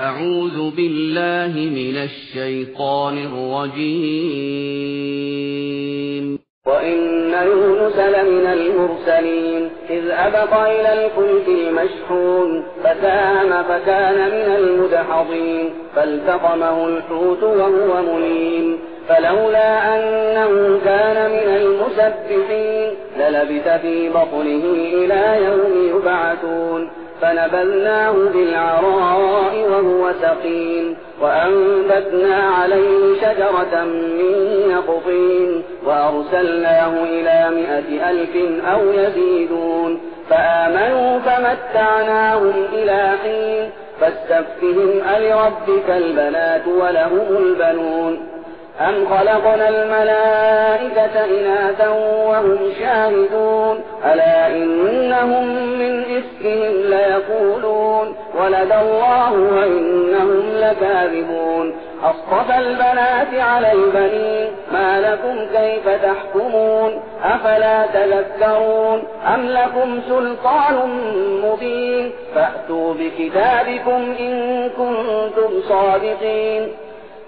أعوذ بالله من الشيطان الرجيم. وإن يونس لمن المرسلين إذ أبق إلى الفلك المشحون فساهم فكان من المدحضين فالتقمه الحوت وهو مليم. فلولا أنه كان من المسبحين للبث في بطنه إلى يوم يبعثون. فنبذناه بالعراء وهو سقيم وأنبتنا عليه شجرة من يقطين وأرسلناه إلى مائة ألف أو يزيدون فآمنوا فمتعناهم إلى حين فاستفتهم ألربك البنات ولهم البنون أم خلقنا الملائكة إناثا وهم شاهدون؟ ألا إنهم من إفكهم ليقولون؟ ولد الله وإنهم لكاذبون. أصطفى البنات على البنين ما لكم كيف تحكمون؟ أفلا تذكرون؟ أم لكم سلطان مبين؟ فأتوا بكتابكم إن كنتم صادقين.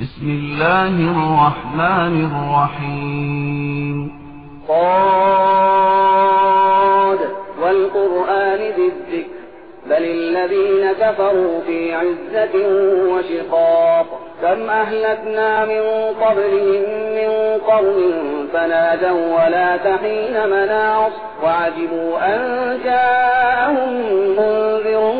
بسم الله الرحمن الرحيم. صاد والقرآن ذي الذكر بل الذين كفروا في عزة وشقاق كم أهلكنا من قبلهم من قرن فنادوا ولا تحين مناص وعجبوا أن جاءهم منذر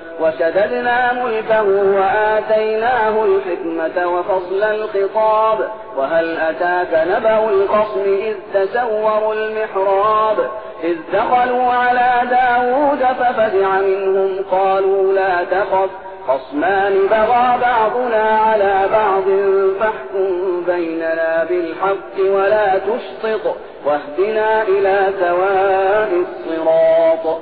وشددنا ملكه وآتيناه الحكمة وفصل الخطاب. وهل أتاك نبأ الخصم إذ تسوروا المحراب؟ إذ دخلوا على داود ففزع منهم قالوا لا تخف. خصمان بغى بعضنا على بعض فاحكم بيننا بالحق ولا تشطط واهدنا إلى سواء الصراط.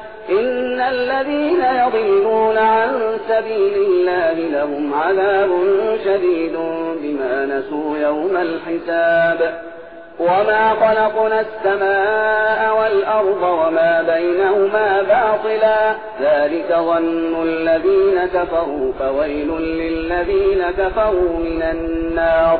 إن الذين يضلون عن سبيل الله لهم عذاب شديد بما نسوا يوم الحساب. وما خلقنا السماء والأرض وما بينهما باطلا. ذلك ظن الذين كفروا فويل للذين كفروا من النار.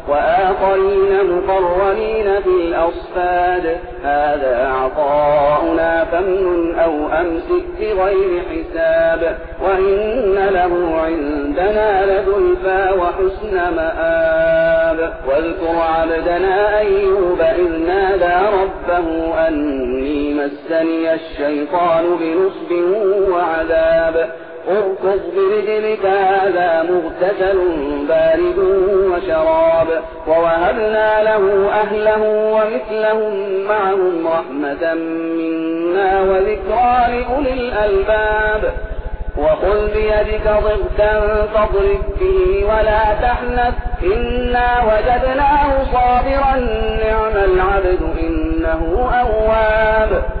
وآخرين مقرنين في الأصفاد. هذا عطاؤنا فمن أو أمسك بغير حساب. وإن له عندنا لزلفى وحسن مآب. واذكر عبدنا أيوب إذ نادى ربه أني مسني الشيطان بنصب وعذاب. اركض برجلك هذا مغتسل بارد وشراب ووهبنا له أهله ومثلهم معهم رحمة منا وذكرى لأولي الألباب. وخذ بيدك ضغثا فاضرب به ولا تحنث إنا وجدناه صابرا نعم العبد إنه أواب.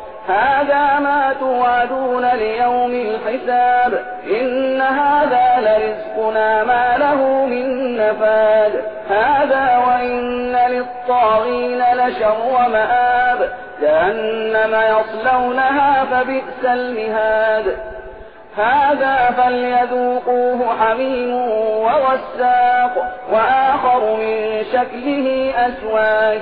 هذا ما توعدون ليوم الحساب. إن هذا لرزقنا ما له من نفاد. هذا وإن للطاغين لشر مآب جهنم يصلونها فبئس المهاد. هذا فليذوقوه حميم وغساق. وآخر من شكله أسواج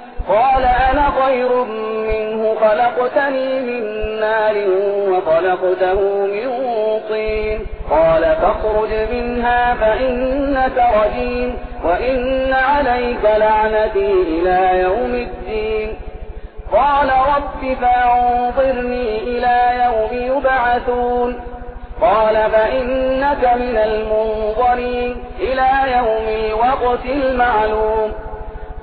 قال أنا خير منه خلقتني من نار وخلقته من طين. قال فاخرج منها فإنك رجيم وإن عليك لعنتي إلى يوم الدين. قال رب فانظرني إلى يوم يبعثون. قال فإنك من المنظرين إلى يوم الوقت المعلوم.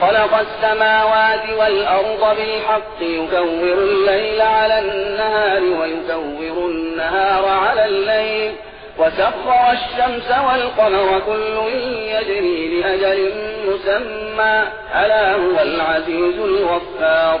خلق السماوات والأرض بالحق يكور الليل على النهار ويكور النهار على الليل. وسخر الشمس والقمر كل يجري لأجل مسمى. ألا هو العزيز الغفار.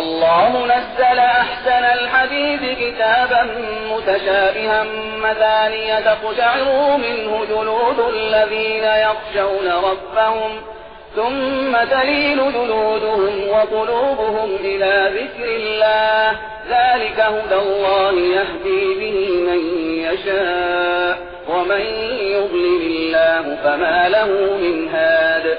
الله نزل أحسن الحديث كتابا متشابها مثانية تقشعر منه جلود الذين يخشون ربهم ثم تلين جلودهم وقلوبهم إلى ذكر الله ذلك هدى الله يهدي به من يشاء ومن يضلل الله فما له من هاد.